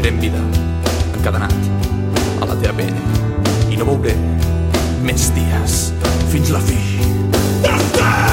Moriré en vida, encadenat a la teva pell i no veuré més dies fins la fi. Basta!